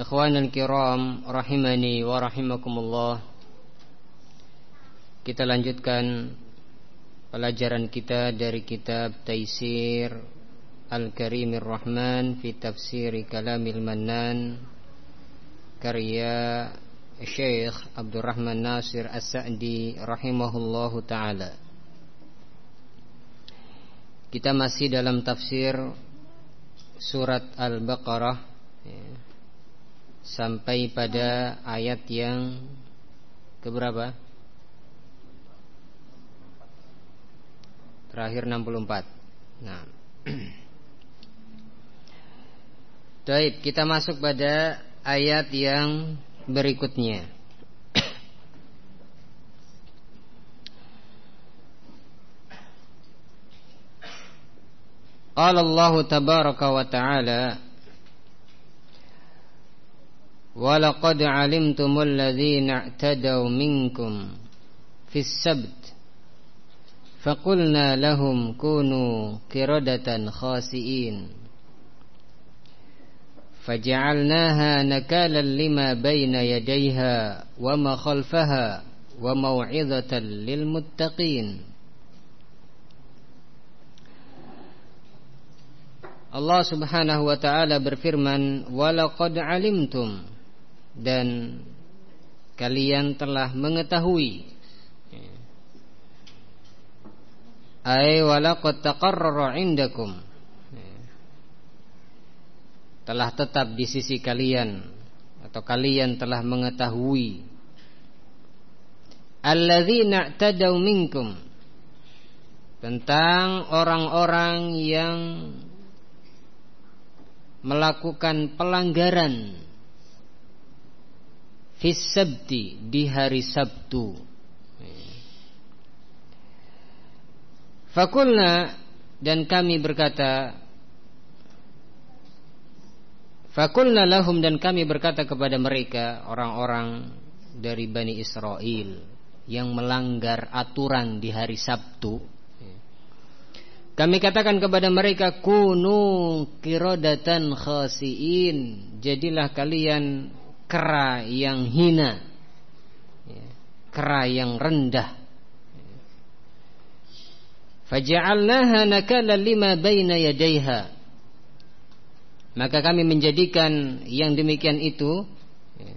Ikhwanul kiram rahimani wa rahimakumullah. Kita lanjutkan pelajaran kita dari kitab Taisir Al-Karimir Rahman fi tafsir Kalamil Mannan karya Syekh Abdurrahman Nasir As-Sa'di rahimahullahu taala. Kita masih dalam tafsir surat Al-Baqarah ya sampai pada ayat yang keberapa? Terakhir 64. Nah. Baik, kita masuk pada ayat yang berikutnya. Qala Allah tabaraka wa ta'ala ولقد علمتم الذين اعتدوا منكم في السبت فقلنا لهم كونوا كردة خاسئين فجعلناها نكالا لما بين يديها وما خلفها وموعظة للمتقين Allah subhanahu wa ta'ala Walaqad alimtum dan kalian telah mengetahui. Ay walaqad taqarrara indakum. Telah tetap di sisi kalian atau kalian telah mengetahui. Alladzina tadaw minkum. Tentang orang-orang yang melakukan pelanggaran Fisabdi di hari Sabtu. Fakulna dan kami berkata Fakulna lahum dan kami berkata kepada mereka orang-orang dari Bani Israel yang melanggar aturan di hari Sabtu. Kami katakan kepada mereka kunu kirodatan khasiin. Jadilah kalian kera yang hina ya, kera yang rendah faja'alnaha nakala lima baina yadayha maka kami menjadikan yang demikian itu ya,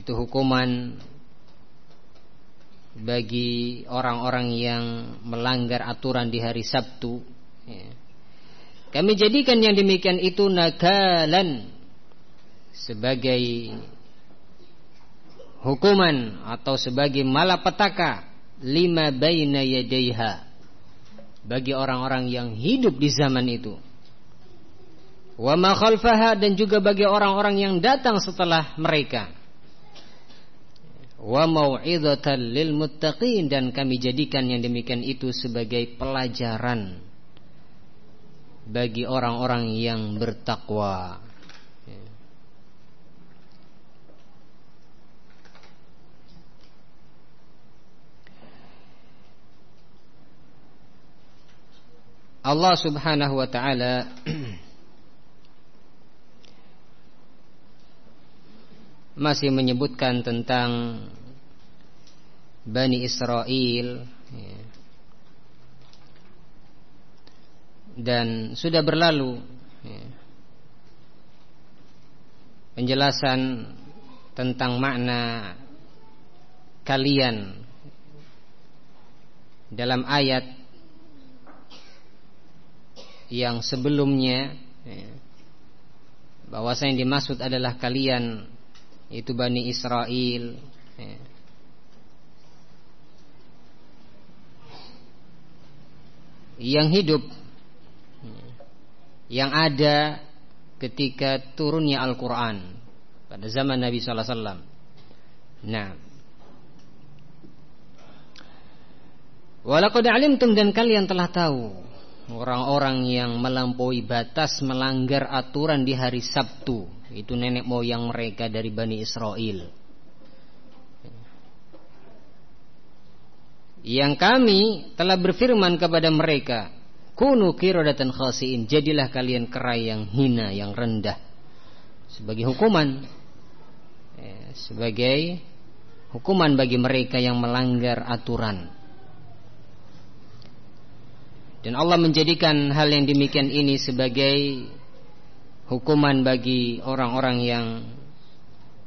itu hukuman bagi orang-orang yang melanggar aturan di hari Sabtu ya. Kami jadikan yang demikian itu nagalan sebagai hukuman atau sebagai malapetaka lima baina yadaiha bagi orang-orang yang hidup di zaman itu. Wa ma khalfaha dan juga bagi orang-orang yang datang setelah mereka. Wa mau'izatan lil muttaqin dan kami jadikan yang demikian itu sebagai pelajaran bagi orang-orang yang bertakwa. Allah Subhanahu wa taala masih menyebutkan tentang Bani Israel ya. Dan sudah berlalu ya, penjelasan tentang makna kalian dalam ayat yang sebelumnya ya, bahwasanya yang dimaksud adalah kalian itu Bani Israel ya. yang hidup yang ada ketika turunnya Al-Quran pada zaman Nabi Sallallahu Alaihi Wasallam. Nah, Walaqad alimtum dan kalian telah tahu orang-orang yang melampaui batas melanggar aturan di hari Sabtu itu nenek moyang mereka dari Bani Israel. Yang kami telah berfirman kepada mereka, kunu kirodatan khasiin, jadilah kalian kerai yang hina, yang rendah sebagai hukuman, ya, sebagai hukuman bagi mereka yang melanggar aturan. Dan Allah menjadikan hal yang demikian ini sebagai hukuman bagi orang-orang yang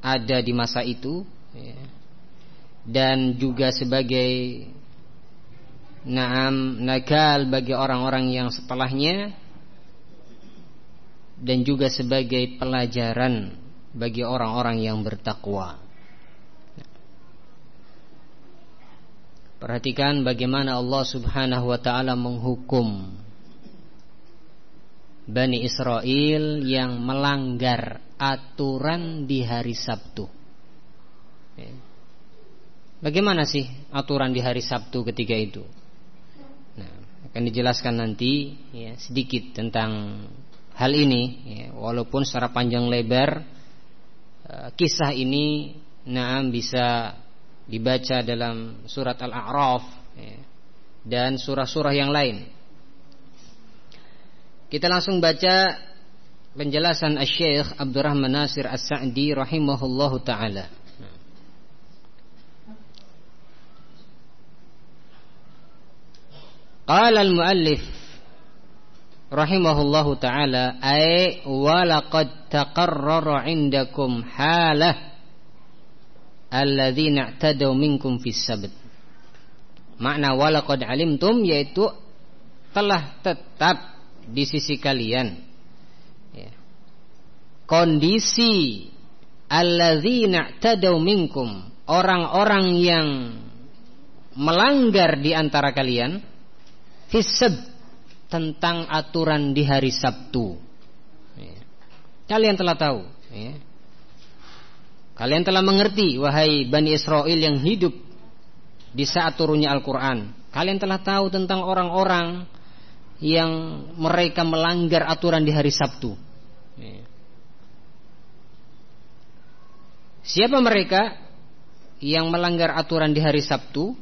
ada di masa itu ya. dan juga sebagai naam nakal bagi orang-orang yang setelahnya dan juga sebagai pelajaran bagi orang-orang yang bertakwa. Perhatikan bagaimana Allah Subhanahu wa taala menghukum Bani Israel yang melanggar aturan di hari Sabtu. Ya. Bagaimana sih aturan di hari Sabtu ketika itu? Akan dijelaskan nanti ya, sedikit tentang hal ini, ya, walaupun secara panjang lebar eh, kisah ini, nah bisa dibaca dalam surat Al-A'raf ya, dan surah-surah yang lain. Kita langsung baca penjelasan Asy-Syaikh Abdurrahman Nasir As-Sa'di rahimahullahu taala. Qala al-muallif rahimahullahu taala ay wa laqad taqarrara 'indakum halah alladzina i'tadaw minkum fis sabt. Makna walaqad alimtum yaitu telah tetap di sisi kalian ya. kondisi alladzina i'tadaw minkum orang-orang yang melanggar di antara kalian fis tentang aturan di hari Sabtu. Ya. Kalian telah tahu ya. Kalian telah mengerti wahai Bani Israel yang hidup di saat turunnya Al-Quran. Kalian telah tahu tentang orang-orang yang mereka melanggar aturan di hari Sabtu. Siapa mereka yang melanggar aturan di hari Sabtu?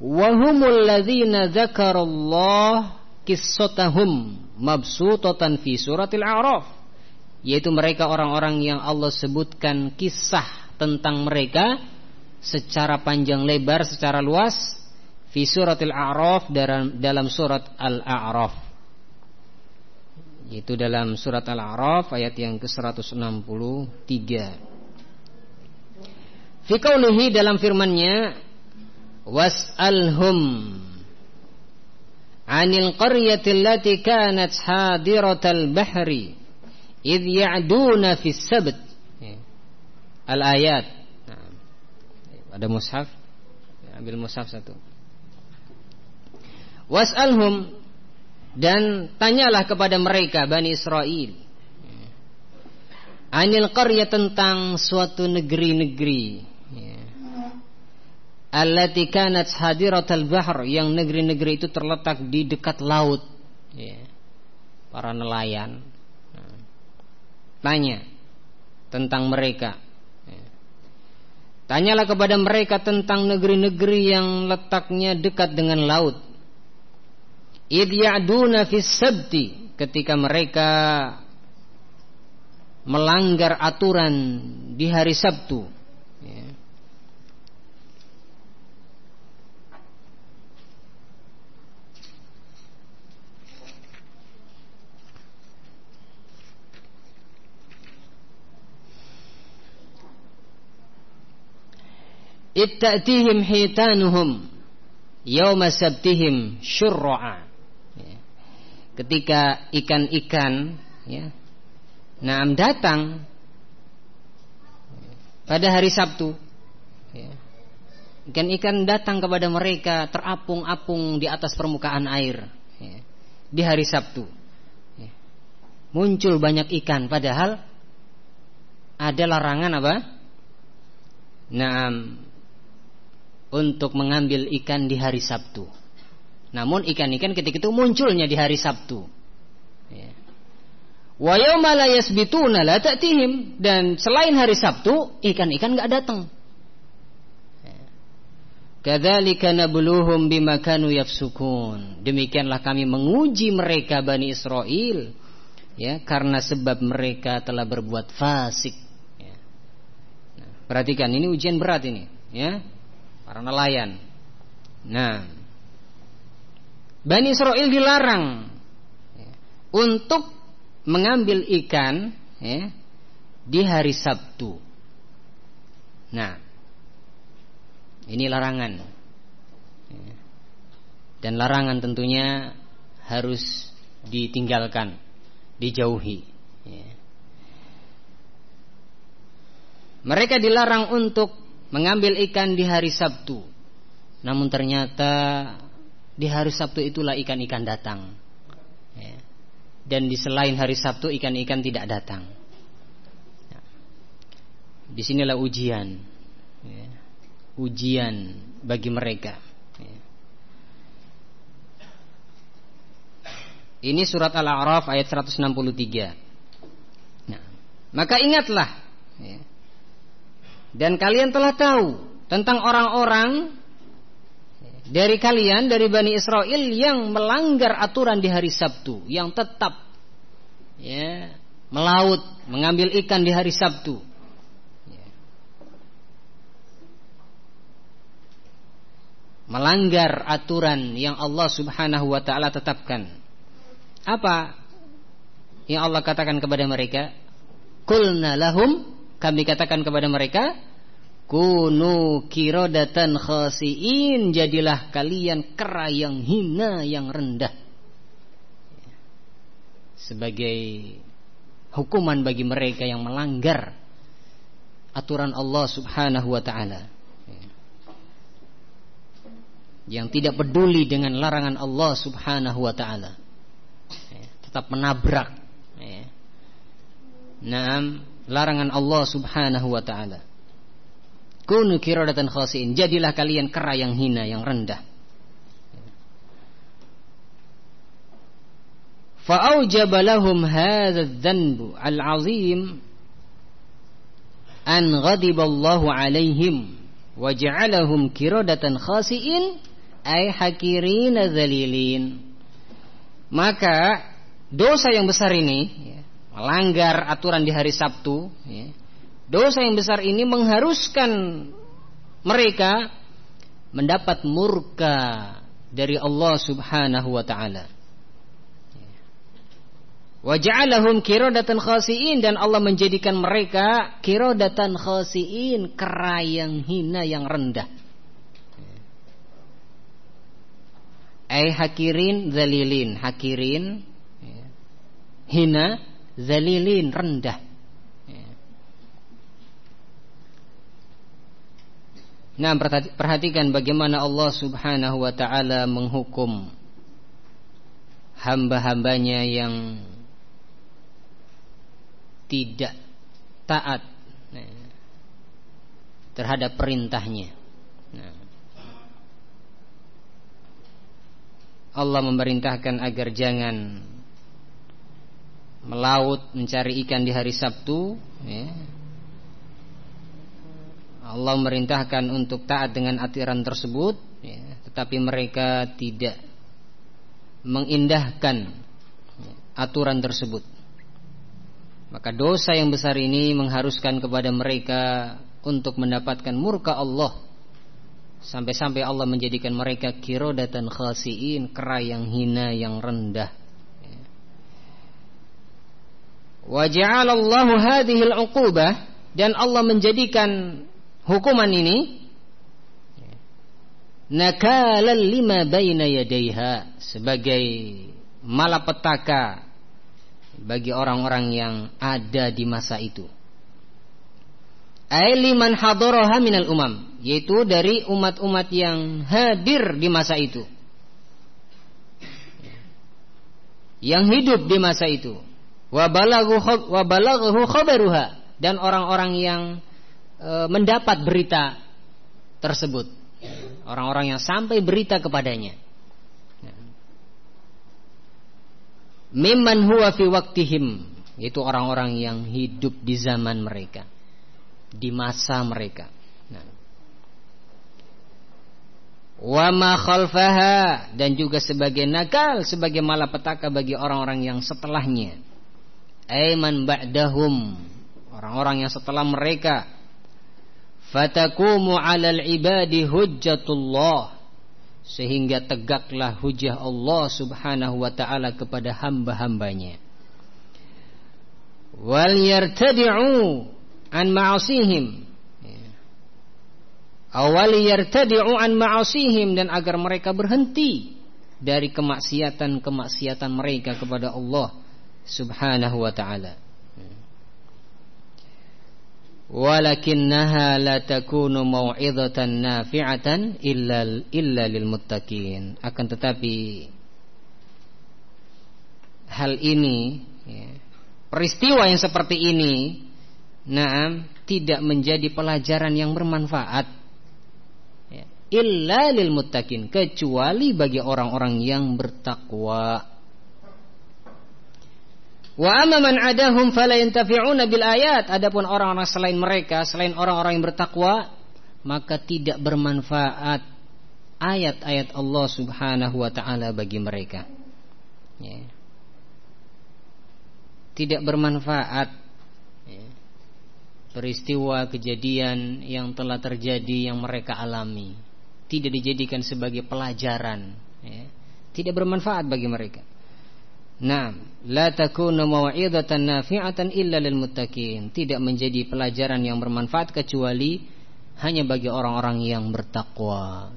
Wahumul ladzina dzakarallah qissatahum mabsutatan fi suratil A'raf yaitu mereka orang-orang yang Allah sebutkan kisah tentang mereka secara panjang lebar, secara luas fi suratil A'raf dalam dalam surat Al-A'raf. Itu dalam surat Al-A'raf ayat yang ke-163. Fi dalam firman-Nya was'alhum. 'anil qaryati allati kanat hadiratal bahri. Id ya'duna fis sabt al ayat nah, ada mushaf. Ya, ambil mushaf satu. Was'alhum. Dan tanyalah kepada mereka Bani Israel anil qarya tentang suatu negeri-negeri. Allati kanat hadiratal bahr yang negeri-negeri itu terletak di dekat laut ya. para nelayan Tanya tentang mereka. Tanyalah kepada mereka tentang negeri-negeri yang letaknya dekat dengan laut. Idh ya'duna fis sabti ketika mereka melanggar aturan di hari Sabtu. Itta'tihim hitanuhum Yawma sabtihim syurra'a ya. Ketika ikan-ikan ya, Naam datang Pada hari Sabtu ya, Ikan-ikan datang kepada mereka Terapung-apung di atas permukaan air ya, Di hari Sabtu muncul banyak ikan padahal ada larangan apa? Nah, untuk mengambil ikan di hari Sabtu. Namun ikan-ikan ketika itu munculnya di hari Sabtu. Ya. Wa yasbituna la ta'tihim dan selain hari Sabtu ikan-ikan enggak datang. Ya. Kadzalika nabluhum bima kanu yafsukun. Demikianlah kami menguji mereka Bani Israel ya karena sebab mereka telah berbuat fasik. Ya. Nah, perhatikan ini ujian berat ini, ya. Para nelayan. Nah, Bani Israel dilarang ya, untuk mengambil ikan ya, di hari Sabtu. Nah, ini larangan. Ya. Dan larangan tentunya harus ditinggalkan, dijauhi. Ya. Mereka dilarang untuk mengambil ikan di hari Sabtu. Namun ternyata di hari Sabtu itulah ikan-ikan datang. Ya. Dan di selain hari Sabtu ikan-ikan tidak datang. Ya. Di sinilah ujian, ya. ujian bagi mereka. Ini surat Al-A'raf ayat 163. Nah, maka ingatlah. Dan kalian telah tahu tentang orang-orang dari kalian dari Bani Israel yang melanggar aturan di hari Sabtu yang tetap ya melaut mengambil ikan di hari Sabtu. Melanggar aturan yang Allah Subhanahu wa taala tetapkan. Apa yang Allah katakan kepada mereka? Kulna lahum kami katakan kepada mereka Kunu kirodatan khasiin. Jadilah kalian kera yang hina yang rendah. Sebagai hukuman bagi mereka yang melanggar Aturan Allah subhanahu wa ta'ala. Yang tidak peduli dengan larangan Allah subhanahu wa ta'ala. Tetap menabrak larangan Allah Subhanahu wa taala. Kunu kiradatan khasiin. Jadilah kalian kera yang hina, yang rendah. Fa aujaba lahum hadzal dzanbu al-'azim an ghadiba ghadiballahu 'alaihim wa ja'alahum kiradatan khasiin ay hakirin dzalilin. Maka dosa yang besar ini ya, melanggar aturan di hari Sabtu ya, Dosa yang besar ini mengharuskan mereka mendapat murka dari Allah Subhanahu wa taala. Wa ja'alahum khasiin dan Allah menjadikan mereka kiradatan khasiin, kera yang hina yang rendah. Ai hakirin zalilin, hakirin hina zalilin rendah. Nah, perhatikan bagaimana Allah Subhanahu wa taala menghukum hamba-hambanya yang tidak taat nah, terhadap perintahnya. Nah, Allah memerintahkan agar jangan melaut mencari ikan di hari Sabtu, ya, Allah merintahkan untuk taat dengan aturan tersebut ya, tetapi mereka tidak mengindahkan aturan tersebut. Maka dosa yang besar ini mengharuskan kepada mereka untuk mendapatkan murka Allah. Sampai-sampai Allah menjadikan mereka kirodatan khasiin kera yang hina yang rendah wa ja'alallahu hadhihi al-uqubah dan Allah menjadikan hukuman ini nakalan lima baina yadaiha sebagai malapetaka bagi orang-orang yang ada di masa itu. Ai liman hadaraha minal umam, yaitu dari umat-umat yang hadir di masa itu. Yang hidup di masa itu. Khabaruha. Dan orang-orang yang e, mendapat berita tersebut. Orang-orang yang sampai berita kepadanya. Mimman huwa fi waktihim itu orang-orang yang hidup di zaman mereka. Di masa mereka. Nah. wa ma khalfaha. Dan juga sebagai nakal sebagai malapetaka bagi orang-orang yang setelahnya aiman ba'dahum. Orang-orang yang setelah mereka. Fatakumu 'alal ibadi hujjatullah. Sehingga tegaklah hujah Allah Subhanahu wa taala kepada hamba-hambanya. Wal yartadi'u an ma'asihim. Awal yartadi'u an ma'asihim. Dan agar mereka berhenti dari kemaksiatan-kemaksiatan mereka kepada Allah subhanahu wa ta'ala. Walakinnaha la takunu nafi'atan illa illa lil muttaqin. Akan tetapi hal ini ya, peristiwa yang seperti ini nah tidak menjadi pelajaran yang bermanfaat ya, illa lil muttaqin. Kecuali bagi orang-orang yang bertakwa Wa amma man adahum fala yantafi'una bil ayat. Adapun orang-orang selain mereka, selain orang-orang yang bertakwa, maka tidak bermanfaat ayat-ayat Allah Subhanahu wa taala bagi mereka. Ya. Tidak bermanfaat ya. peristiwa kejadian yang telah terjadi yang mereka alami. Tidak dijadikan sebagai pelajaran, ya. Tidak bermanfaat bagi mereka. Nah, la takunu mau'izatan nafi'atan illa lil muttaqin. Tidak menjadi pelajaran yang bermanfaat kecuali hanya bagi orang-orang yang bertakwa.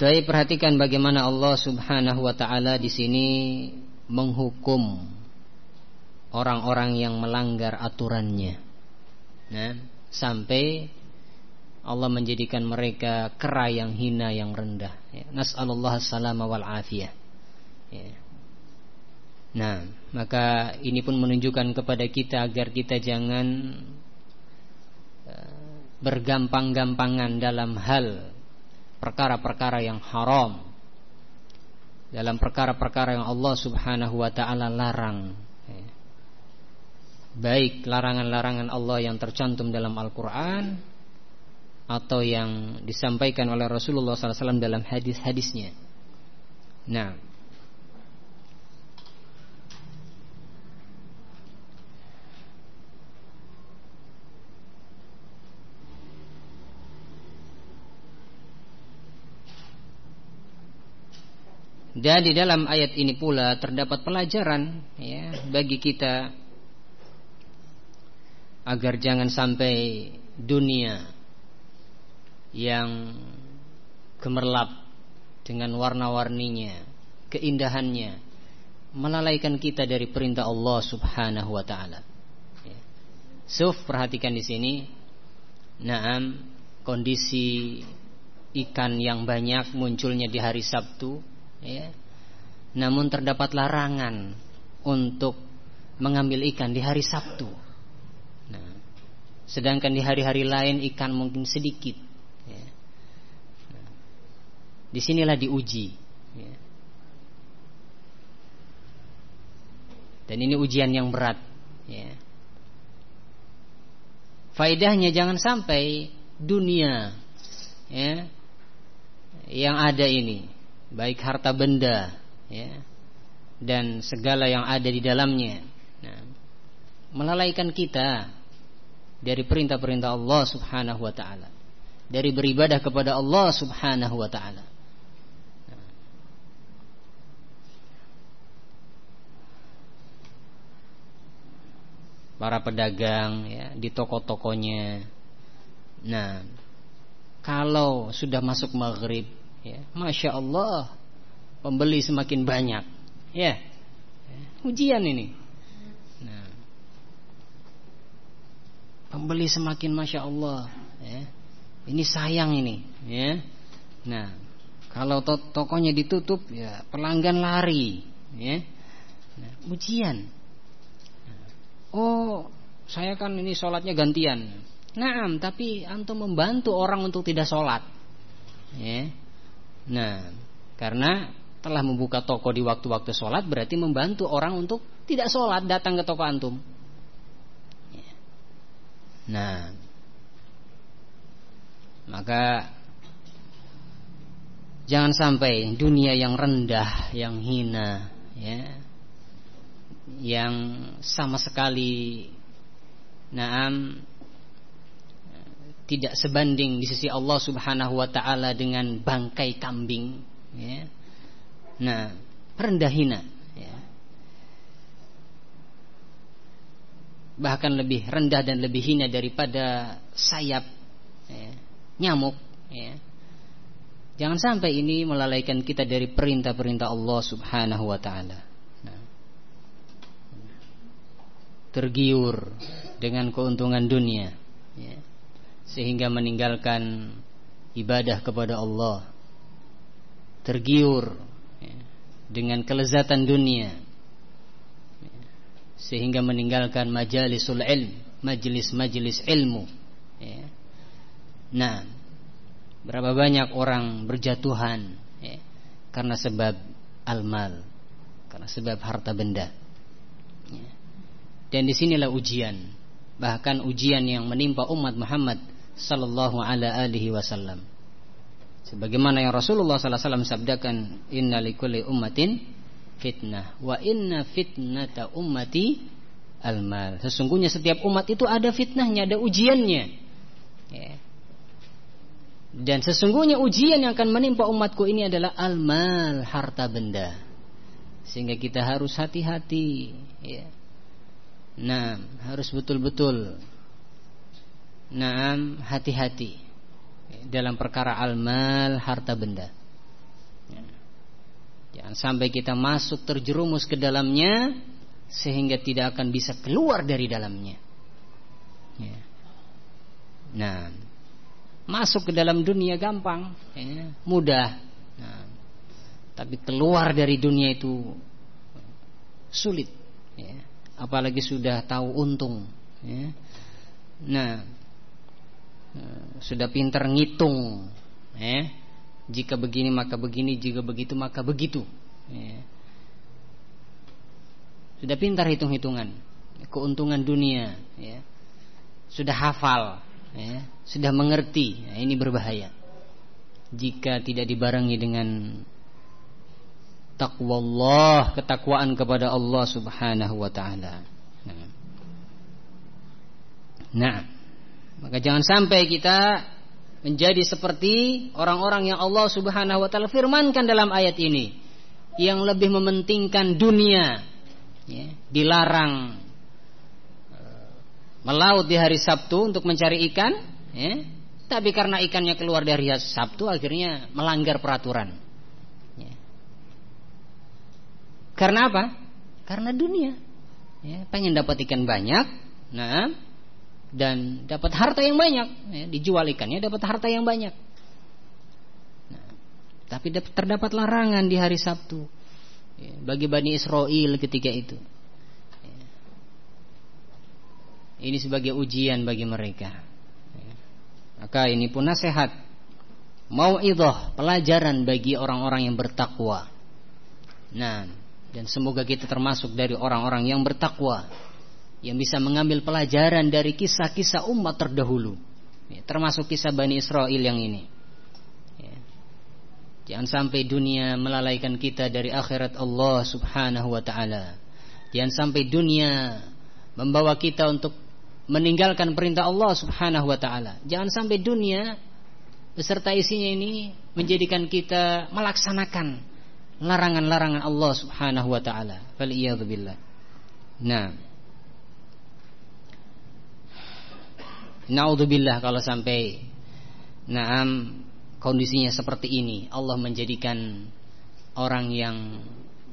Tapi perhatikan bagaimana Allah Subhanahu wa taala di sini menghukum orang-orang yang melanggar aturannya. Nah, sampai Allah menjadikan mereka kera yang hina yang rendah. Ya. Nas'alullah salama wal afiyah. Ya. Nah, maka ini pun menunjukkan kepada kita agar kita jangan uh, bergampang-gampangan dalam hal perkara-perkara yang haram. Dalam perkara-perkara yang Allah Subhanahu wa taala larang. Ya. Baik larangan-larangan Allah yang tercantum dalam Al-Qur'an atau yang disampaikan oleh Rasulullah SAW dalam hadis-hadisnya. Nah, Dan di dalam ayat ini pula terdapat pelajaran ya bagi kita agar jangan sampai dunia yang gemerlap dengan warna-warninya, keindahannya, melalaikan kita dari perintah Allah Subhanahu wa taala. Ya. Suf perhatikan di sini. Naam, kondisi ikan yang banyak munculnya di hari Sabtu, ya. Namun terdapat larangan untuk mengambil ikan di hari Sabtu. Nah, sedangkan di hari-hari lain ikan mungkin sedikit di sinilah diuji. Ya. Dan ini ujian yang berat. Ya. Faidahnya jangan sampai dunia ya, yang ada ini, baik harta benda, ya, dan segala yang ada di dalamnya, nah, melalaikan kita dari perintah-perintah Allah Subhanahu Wa Taala, dari beribadah kepada Allah Subhanahu Wa Taala. Para pedagang ya di toko-tokonya. Nah, kalau sudah masuk maghrib, ya, masya Allah, pembeli semakin banyak, ya, ujian ini. Nah, pembeli semakin masya Allah, ya, ini sayang ini, ya. Nah, Kalau to tokonya ditutup ya pelanggan lari ya. Nah, ujian. Oh, saya kan ini sholatnya gantian. Nah, tapi antum membantu orang untuk tidak sholat. Ya. Nah, karena telah membuka toko di waktu-waktu sholat berarti membantu orang untuk tidak sholat datang ke toko antum. Ya. Nah, maka jangan sampai dunia yang rendah, yang hina, ya, yang sama sekali, naam tidak sebanding di sisi Allah Subhanahu wa taala dengan bangkai kambing ya. Nah, rendah hina ya. Bahkan lebih rendah dan lebih hina daripada sayap ya. nyamuk ya. Jangan sampai ini melalaikan kita dari perintah-perintah Allah Subhanahu wa taala. Nah. Tergiur dengan keuntungan dunia ya sehingga meninggalkan ibadah kepada Allah tergiur ya, dengan kelezatan dunia ya, sehingga meninggalkan majalisul ilm majelis-majelis ilmu ya. nah berapa banyak orang berjatuhan ya, karena sebab almal karena sebab harta benda. Dan di sinilah ujian bahkan ujian yang menimpa umat Muhammad sallallahu ala alihi wasallam. Sebagaimana yang Rasulullah sallallahu alaihi wasallam sabdakan, "Inna likulli ummatin fitnah wa inna fitnata ummati almal." Sesungguhnya setiap umat itu ada fitnahnya, ada ujiannya. Ya. Dan sesungguhnya ujian yang akan menimpa umatku ini adalah almal, harta benda. Sehingga kita harus hati-hati, ya. Nah, harus betul-betul Naam hati-hati dalam perkara almal harta benda. Ya. Jangan sampai kita masuk terjerumus ke dalamnya sehingga tidak akan bisa keluar dari dalamnya. Ya. Nah, masuk ke dalam dunia gampang, ya, mudah. Nah, tapi keluar dari dunia itu sulit. Apalagi sudah tahu untung. Ya. Nah, Eh, sudah pintar ngitung eh jika begini maka begini jika begitu maka begitu eh. sudah pintar hitung-hitungan keuntungan dunia ya. sudah hafal ya. sudah mengerti ya, ini berbahaya jika tidak dibarengi dengan takwa Allah ketakwaan kepada Allah Subhanahu wa taala nah, nah. Maka jangan sampai kita menjadi seperti orang-orang yang Allah Subhanahu wa taala firmankan dalam ayat ini yang lebih mementingkan dunia ya, dilarang eh, melaut di hari Sabtu untuk mencari ikan ya, tapi karena ikannya keluar dari hari Sabtu akhirnya melanggar peraturan ya. Karena apa? karena dunia ya, pengen dapat ikan banyak nah dan dapat harta yang banyak ya, dijual ikannya dapat harta yang banyak nah, tapi terdapat larangan di hari Sabtu ya, bagi Bani Israel ketika itu ya. ini sebagai ujian bagi mereka ya. maka ini pun nasihat mau idoh pelajaran bagi orang-orang yang bertakwa nah dan semoga kita termasuk dari orang-orang yang bertakwa yang bisa mengambil pelajaran dari kisah-kisah umat terdahulu, ya, termasuk kisah Bani Israel yang ini. Ya. Jangan sampai dunia melalaikan kita dari akhirat Allah Subhanahu wa taala. Jangan sampai dunia membawa kita untuk meninggalkan perintah Allah Subhanahu wa taala. Jangan sampai dunia beserta isinya ini menjadikan kita melaksanakan larangan-larangan Allah Subhanahu wa taala. Fal billah. Nah, Naudzubillah kalau sampai Naam kondisinya seperti ini Allah menjadikan orang yang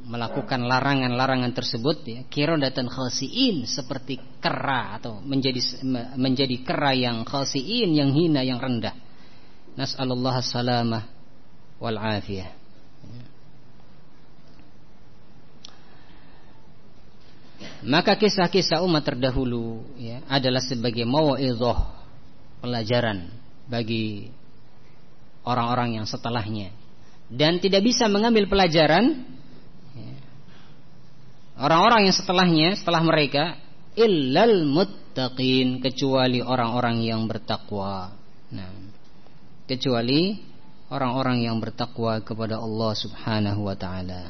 melakukan larangan-larangan tersebut ya, kirodatan khasiin seperti kera atau menjadi menjadi kera yang khasiin yang hina yang rendah. Nas'alullah salamah wal afiyah. Maka kisah-kisah umat terdahulu ya, adalah sebagai mau'izah pelajaran bagi orang-orang yang setelahnya dan tidak bisa mengambil pelajaran ya, orang-orang yang setelahnya setelah mereka illal muttaqin kecuali orang-orang yang bertakwa. Nah, kecuali orang-orang yang bertakwa kepada Allah Subhanahu wa taala.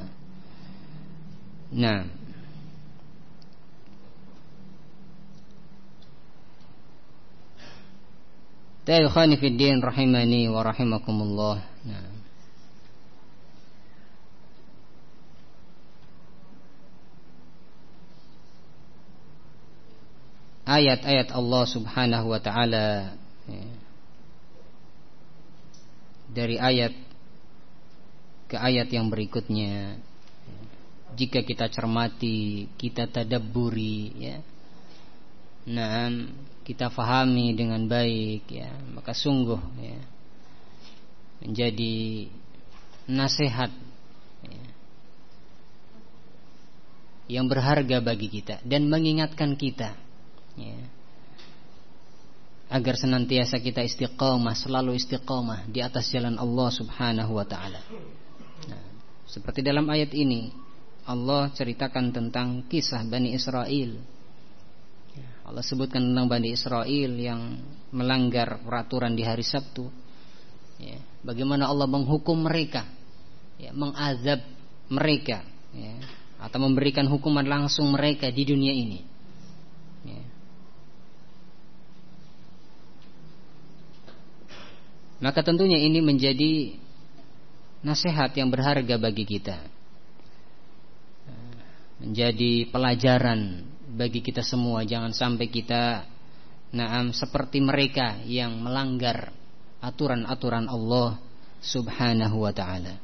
Nah, Tayyib khani din rahimani wa rahimakumullah. Nah. Ayat-ayat Allah Subhanahu wa taala ya. dari ayat ke ayat yang berikutnya jika kita cermati, kita tadabburi ya. Nah, kita fahami dengan baik ya maka sungguh ya menjadi nasihat ya, yang berharga bagi kita dan mengingatkan kita ya, agar senantiasa kita istiqomah selalu istiqomah di atas jalan Allah Subhanahu wa taala. Nah, seperti dalam ayat ini Allah ceritakan tentang kisah Bani Israel Allah sebutkan tentang Bani Israel yang melanggar peraturan di hari Sabtu. Ya, bagaimana Allah menghukum mereka, ya, mengazab mereka, ya, atau memberikan hukuman langsung mereka di dunia ini. Ya. Maka tentunya ini menjadi nasihat yang berharga bagi kita. Menjadi pelajaran bagi kita semua jangan sampai kita naam seperti mereka yang melanggar aturan-aturan Allah Subhanahu wa taala.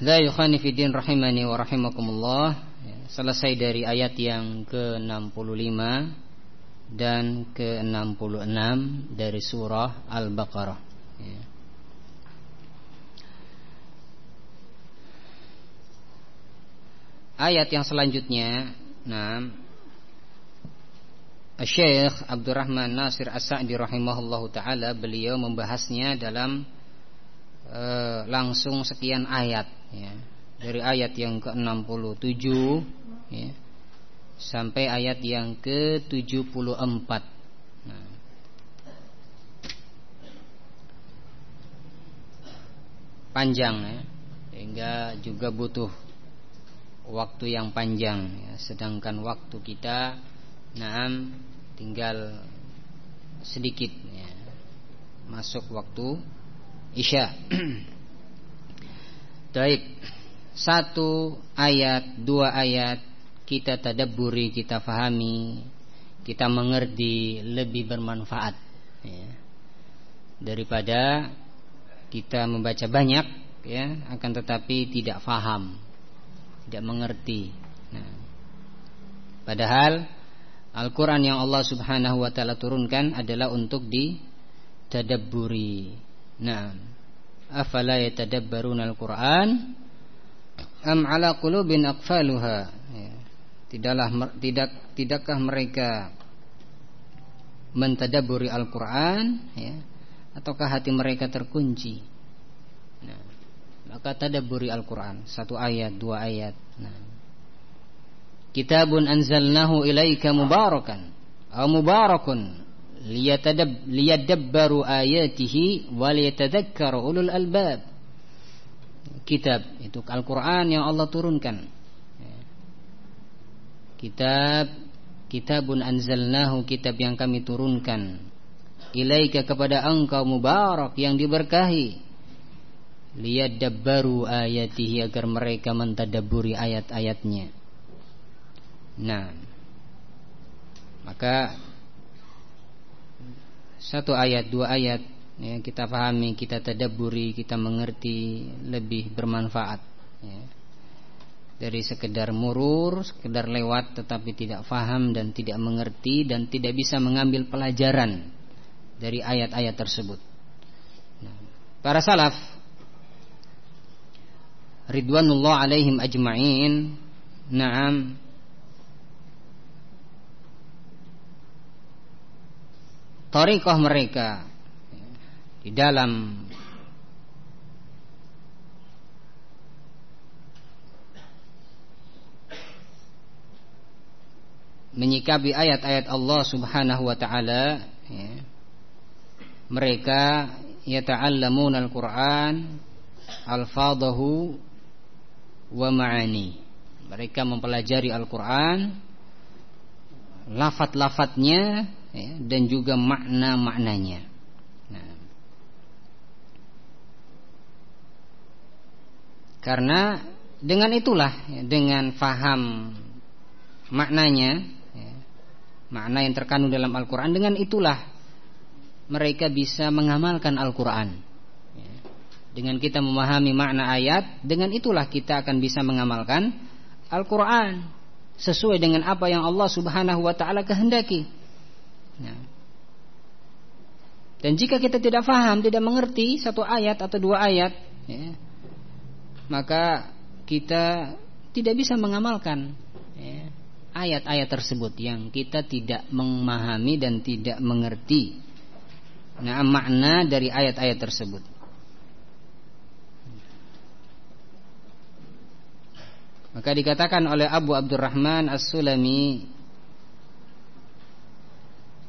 La yukhani din rahimani wa rahimakumullah ya, Selesai dari ayat yang ke-65 Dan ke-66 dari surah Al-Baqarah ya. Ayat yang selanjutnya nah Syekh Abdurrahman Nasir As-Sa'di rahimahullahu taala beliau membahasnya dalam e, langsung sekian ayat ya. Dari ayat yang ke-67 ya, sampai ayat yang ke-74. Nah. Panjang ya. Sehingga juga butuh waktu yang panjang ya. sedangkan waktu kita naam tinggal sedikit ya. masuk waktu isya Taib satu ayat dua ayat kita tadaburi kita fahami kita mengerti lebih bermanfaat ya. daripada kita membaca banyak ya akan tetapi tidak faham tidak mengerti. Nah, padahal Al-Quran yang Allah Subhanahu Wa Taala turunkan adalah untuk ditadabburi. Nah, afala yatadabbaruna Al-Quran am ala qulubin aqfaluha. Ya. Tidaklah tidak tidakkah mereka mentadaburi Al-Quran ya, ataukah hati mereka terkunci? Maka tadabburi Al-Quran. Satu ayat, dua ayat. Nah. Kitabun anzalnahu ilaika mubarakan. Au mubarakun. Liyatadab, Liyadabbaru ayatihi Waliyatadakkaru ulul albab. Kitab. Itu Al-Quran yang Allah turunkan. Kitab. Kitabun anzalnahu. Kitab yang kami turunkan. Ilaika kepada engkau mubarak Yang diberkahi liyadabbaru ayatihi agar mereka mentadaburi ayat-ayatnya. Nah, maka satu ayat, dua ayat ya, kita pahami, kita tadaburi, kita mengerti lebih bermanfaat. Ya. Dari sekedar murur, sekedar lewat tetapi tidak faham dan tidak mengerti dan tidak bisa mengambil pelajaran dari ayat-ayat tersebut. Nah, para salaf ridwanullah alaihim ajma'in. Na'am. Tariqah mereka di dalam menyikapi ayat-ayat Allah Subhanahu wa taala ya, mereka yata'allamun al-Qur'an al-fadahu wa ma'ani mereka mempelajari Al-Qur'an lafat-lafatnya ya, dan juga makna-maknanya nah. karena dengan itulah ya, dengan faham maknanya makna yang terkandung dalam Al-Quran dengan itulah mereka bisa mengamalkan Al-Quran ya. Dengan kita memahami makna ayat dengan itulah kita akan bisa mengamalkan Al-Quran sesuai dengan apa yang Allah subhanahu wa ta'ala kehendaki. Ya. dan jika kita tidak faham tidak mengerti satu ayat atau dua ayat ya, maka kita tidak bisa mengamalkan ya ayat-ayat tersebut yang kita tidak memahami dan tidak mengerti. Nah makna dari ayat-ayat tersebut maka dikatakan oleh Abu Abdurrahman As-Sulami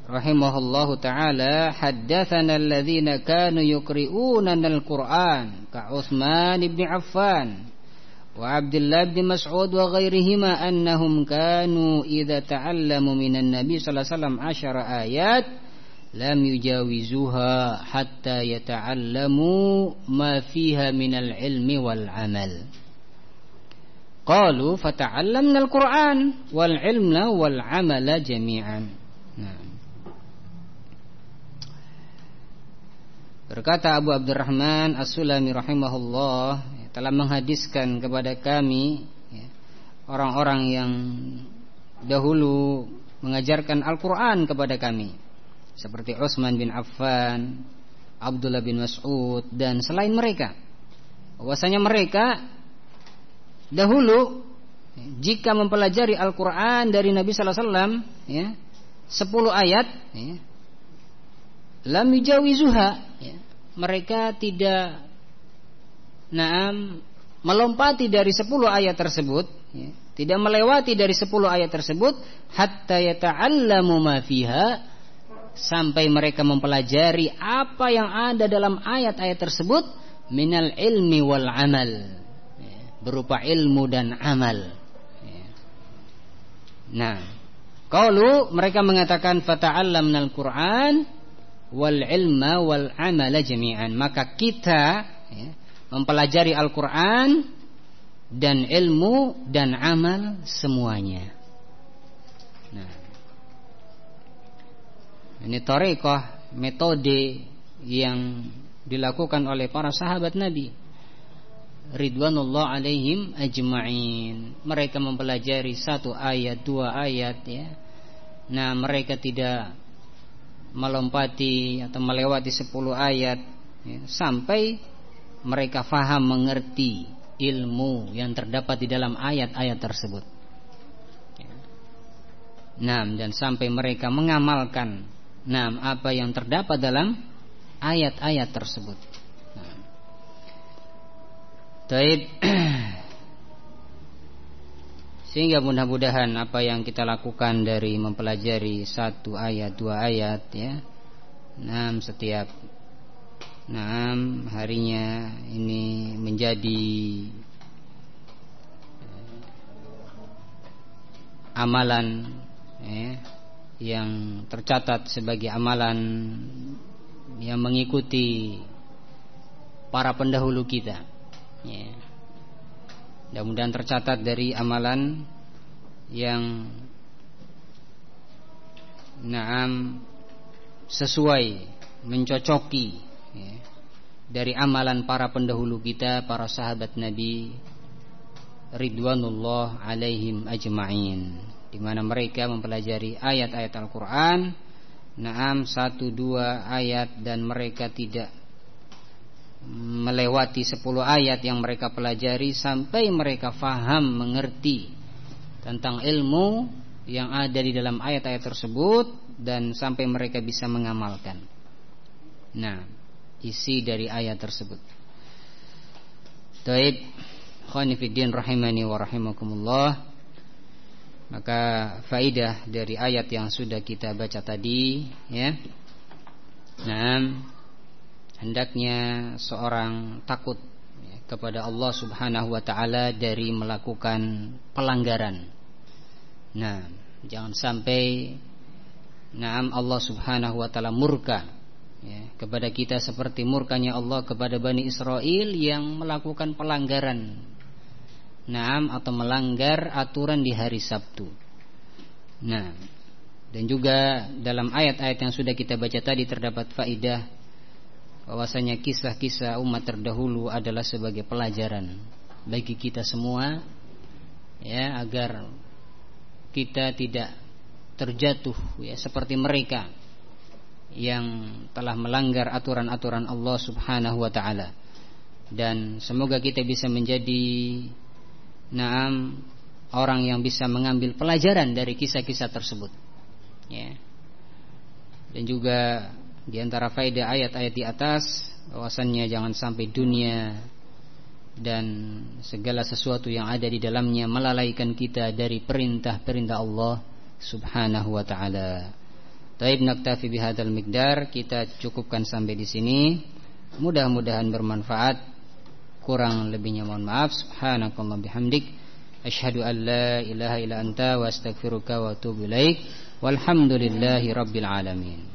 rahimahullahu taala haddatsana alladhina kanu yuqri'una al-Qur'an ka Utsman ibn Affan وعبد الله بن مسعود وغيرهما أنهم كانوا إذا تعلموا من النبي صلى الله عليه وسلم عشر آيات لم يجاوزوها حتى يتعلموا ما فيها من Qalu fata'allamna al-Qur'an wal ilma wal amala jami'an. Berkata Abu Abdurrahman As-Sulami rahimahullah ya, telah menghadiskan kepada kami ya, orang-orang yang dahulu mengajarkan Al-Qur'an kepada kami seperti Utsman bin Affan, Abdullah bin Mas'ud dan selain mereka. Bahwasanya mereka dahulu jika mempelajari Al-Quran dari Nabi Sallallahu Alaihi Wasallam, ya, 10 ayat, ya, lam yujawizuha, ya, mereka tidak Naam melompati dari 10 ayat tersebut ya, tidak melewati dari 10 ayat tersebut hatta yata'allamu ma fiha sampai mereka mempelajari apa yang ada dalam ayat-ayat tersebut minal ilmi wal amal berupa ilmu dan amal. Nah kalau mereka mengatakan fata'allamnal Qur'an wal ilma wal amala jami'an. Maka kita ya, mempelajari Al-Quran dan ilmu dan amal semuanya. Nah, ini torekoh metode yang dilakukan oleh para sahabat Nabi Ridwanullah alaihim ajma'in Mereka mempelajari satu ayat, dua ayat ya Nah mereka tidak melompati atau melewati sepuluh ayat ya, Sampai mereka faham mengerti ilmu yang terdapat di dalam ayat-ayat tersebut. Nah, dan sampai mereka mengamalkan nah apa yang terdapat dalam ayat-ayat tersebut. Taib Sehingga mudah-mudahan apa yang kita lakukan dari mempelajari satu ayat, dua ayat ya. Nah, setiap Nah, harinya ini menjadi amalan eh, yang tercatat sebagai amalan yang mengikuti para pendahulu kita. Ya. Mudah-mudahan tercatat dari amalan yang naam sesuai mencocoki ya, dari amalan para pendahulu kita, para sahabat Nabi ridwanullah alaihim ajma'in di mana mereka mempelajari ayat-ayat Al-Qur'an naam satu dua ayat dan mereka tidak melewati sepuluh ayat yang mereka pelajari sampai mereka faham mengerti tentang ilmu yang ada di dalam ayat-ayat tersebut dan sampai mereka bisa mengamalkan. Nah, isi dari ayat tersebut. Taib khonifuddin rahimani wa rahimakumullah. Maka faidah dari ayat yang sudah kita baca tadi ya. Nah, hendaknya seorang takut kepada Allah Subhanahu wa taala dari melakukan pelanggaran. Nah, jangan sampai Naam Allah Subhanahu wa taala murka ya, kepada kita seperti murkanya Allah kepada Bani Israel yang melakukan pelanggaran. Naam atau melanggar aturan di hari Sabtu. Nah, dan juga dalam ayat-ayat yang sudah kita baca tadi terdapat faidah bahwasanya kisah-kisah umat terdahulu adalah sebagai pelajaran bagi kita semua ya agar kita tidak terjatuh ya seperti mereka yang telah melanggar aturan-aturan Allah Subhanahu wa taala. Dan semoga kita bisa menjadi naam orang yang bisa mengambil pelajaran dari kisah-kisah tersebut ya. Dan juga di antara faedah ayat-ayat di atas bahwasannya jangan sampai dunia dan segala sesuatu yang ada di dalamnya melalaikan kita dari perintah-perintah Allah Subhanahu wa taala. Taib naktafi bihadzal miqdar, kita cukupkan sampai di sini. Mudah-mudahan bermanfaat. Kurang lebihnya mohon maaf. Subhanakallah bihamdik asyhadu an la ilaha illa anta wa astaghfiruka wa atubu ilaik. Walhamdulillahi rabbil alamin.